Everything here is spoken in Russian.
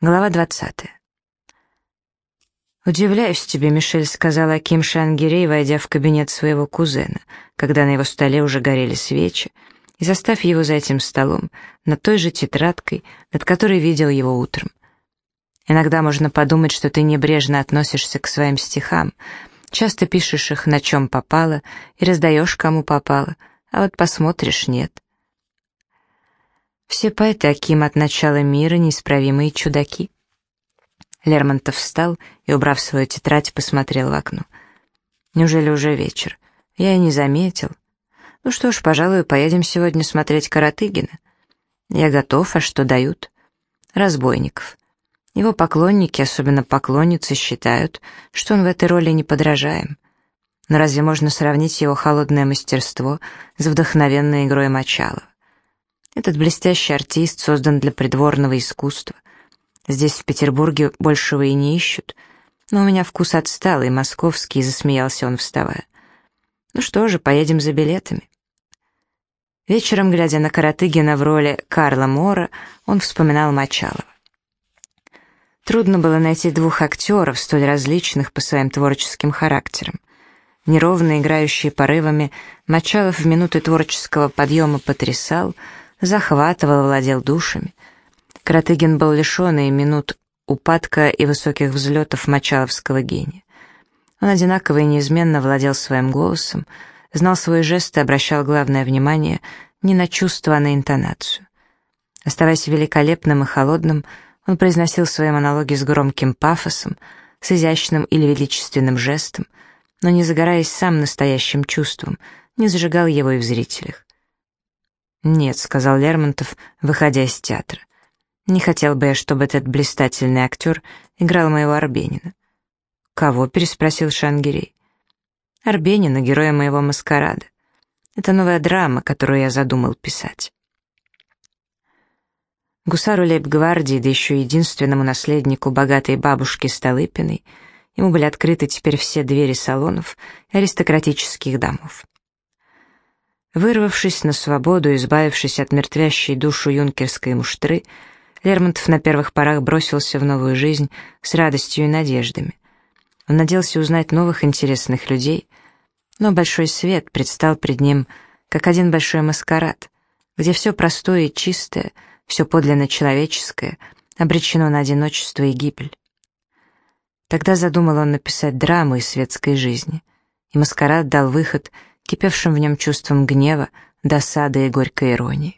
Глава 20. «Удивляюсь тебе, Мишель», — сказала Аким Шангирей, войдя в кабинет своего кузена, когда на его столе уже горели свечи, и заставь его за этим столом, над той же тетрадкой, над которой видел его утром. Иногда можно подумать, что ты небрежно относишься к своим стихам, часто пишешь их на чем попало и раздаешь кому попало, а вот посмотришь — нет. Все поэты Аким от начала мира неисправимые чудаки. Лермонтов встал и, убрав свою тетрадь, посмотрел в окно. Неужели уже вечер? Я и не заметил. Ну что ж, пожалуй, поедем сегодня смотреть Каратыгина. Я готов, а что дают? Разбойников. Его поклонники, особенно поклонницы, считают, что он в этой роли неподражаем. Но разве можно сравнить его холодное мастерство с вдохновенной игрой Мочалова? Этот блестящий артист создан для придворного искусства. Здесь, в Петербурге, большего и не ищут. Но у меня вкус отсталый, московский, засмеялся он, вставая. Ну что же, поедем за билетами. Вечером, глядя на Каратыгина в роли Карла Мора, он вспоминал Мочалова. Трудно было найти двух актеров, столь различных по своим творческим характерам. Неровно играющие порывами, Мочалов в минуты творческого подъема потрясал — захватывал, владел душами. Кратыгин был лишен и минут упадка и высоких взлетов мочаловского гения. Он одинаково и неизменно владел своим голосом, знал свои жесты и обращал главное внимание не на чувство, а на интонацию. Оставаясь великолепным и холодным, он произносил свои монологи с громким пафосом, с изящным или величественным жестом, но не загораясь сам настоящим чувством, не зажигал его и в зрителях. «Нет», — сказал Лермонтов, выходя из театра. «Не хотел бы я, чтобы этот блистательный актер играл моего Арбенина». «Кого?» — переспросил Шангирей. «Арбенина, героя моего маскарада. Это новая драма, которую я задумал писать». Гусару лейб-гвардии, да еще единственному наследнику богатой бабушки Столыпиной, ему были открыты теперь все двери салонов и аристократических домов. Вырвавшись на свободу, избавившись от мертвящей душу юнкерской муштры, Лермонтов на первых порах бросился в новую жизнь с радостью и надеждами. Он надеялся узнать новых интересных людей, но большой свет предстал пред ним как один большой маскарад, где все простое и чистое, все подлинно человеческое обречено на одиночество и гибель. Тогда задумал он написать драму из светской жизни, и маскарад дал выход — кипевшим в нем чувством гнева, досады и горькой иронии.